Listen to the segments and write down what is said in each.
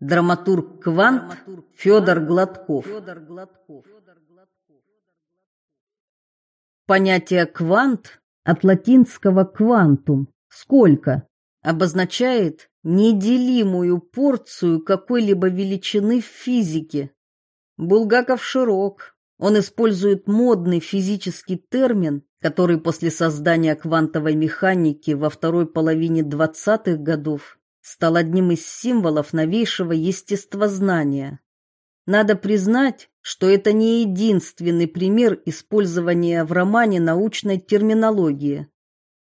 Драматург Квант Федор Гладков. Понятие «квант» от латинского «квантум» – «сколько» обозначает неделимую порцию какой-либо величины в физике. Булгаков широк. Он использует модный физический термин, который после создания квантовой механики во второй половине 20-х годов стал одним из символов новейшего естествознания. Надо признать, что это не единственный пример использования в романе научной терминологии.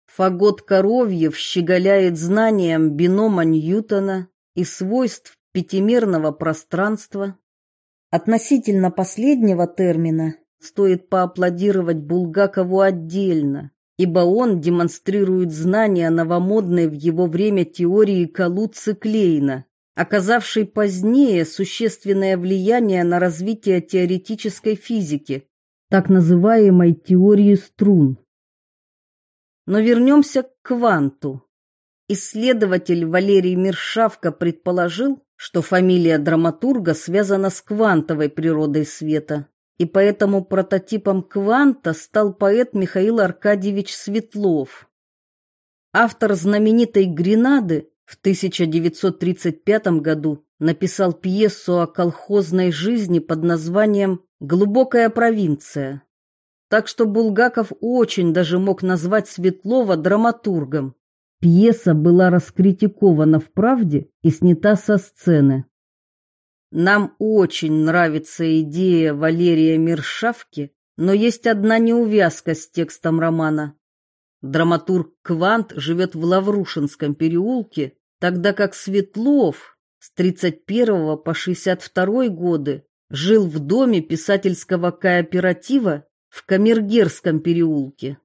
Фагот Коровьев щеголяет знанием бинома Ньютона и свойств пятимерного пространства. Относительно последнего термина стоит поаплодировать Булгакову отдельно ибо он демонстрирует знания новомодной в его время теории Калуцы Клейна, оказавшей позднее существенное влияние на развитие теоретической физики, так называемой теории струн. Но вернемся к кванту. Исследователь Валерий Миршавко предположил, что фамилия драматурга связана с квантовой природой света и поэтому прототипом кванта стал поэт Михаил Аркадьевич Светлов. Автор знаменитой «Гренады» в 1935 году написал пьесу о колхозной жизни под названием «Глубокая провинция». Так что Булгаков очень даже мог назвать Светлова драматургом. Пьеса была раскритикована в «Правде» и снята со сцены. Нам очень нравится идея Валерия Миршавки, но есть одна неувязка с текстом романа. Драматург Квант живет в Лаврушинском переулке, тогда как Светлов с 31 по 62 годы жил в доме писательского кооператива в Камергерском переулке.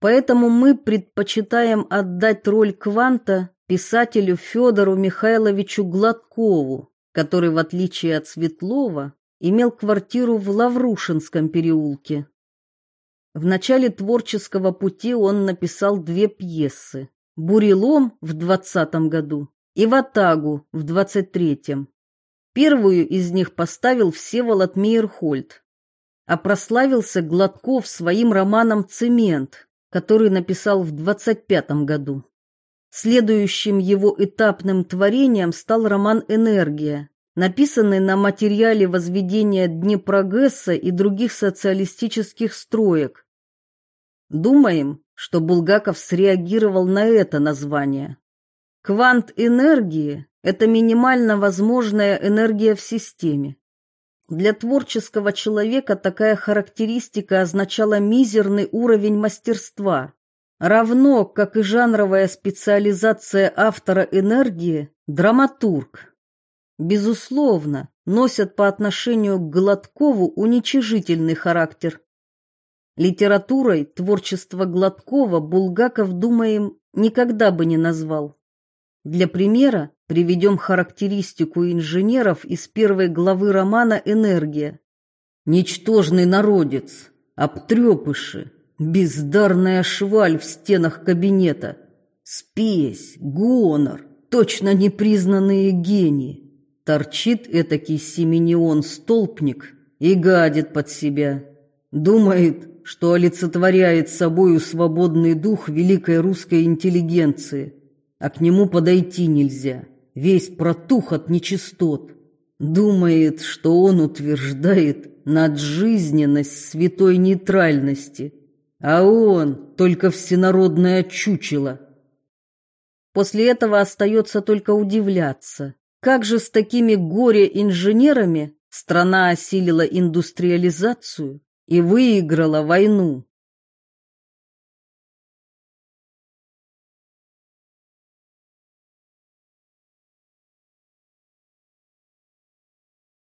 Поэтому мы предпочитаем отдать роль Кванта писателю Федору Михайловичу Гладкову, который, в отличие от Светлова, имел квартиру в Лаврушинском переулке. В начале творческого пути он написал две пьесы «Бурелом» в 20 году и «Ватагу» в 23-м. Первую из них поставил Всеволод Мейерхольд, а прославился Гладков своим романом «Цемент», который написал в 25 году. Следующим его этапным творением стал роман «Энергия», написанный на материале возведения Днепрогэса и других социалистических строек. Думаем, что Булгаков среагировал на это название. Квант энергии – это минимально возможная энергия в системе. Для творческого человека такая характеристика означала мизерный уровень мастерства, равно как и жанровая специализация автора энергии – драматург. Безусловно, носят по отношению к Гладкову уничижительный характер. Литературой творчество Гладкова Булгаков, думаем, никогда бы не назвал. Для примера приведем характеристику инженеров из первой главы романа «Энергия». Ничтожный народец, обтрепыши, Бездарная шваль в стенах кабинета. Спесь, гонор, точно непризнанные гении. Торчит этакий семенион-столпник и гадит под себя. Думает, что олицетворяет собою свободный дух великой русской интеллигенции, а к нему подойти нельзя, весь протух от нечистот. Думает, что он утверждает наджизненность святой нейтральности – а он только всенародное чучело. После этого остается только удивляться, как же с такими горе-инженерами страна осилила индустриализацию и выиграла войну.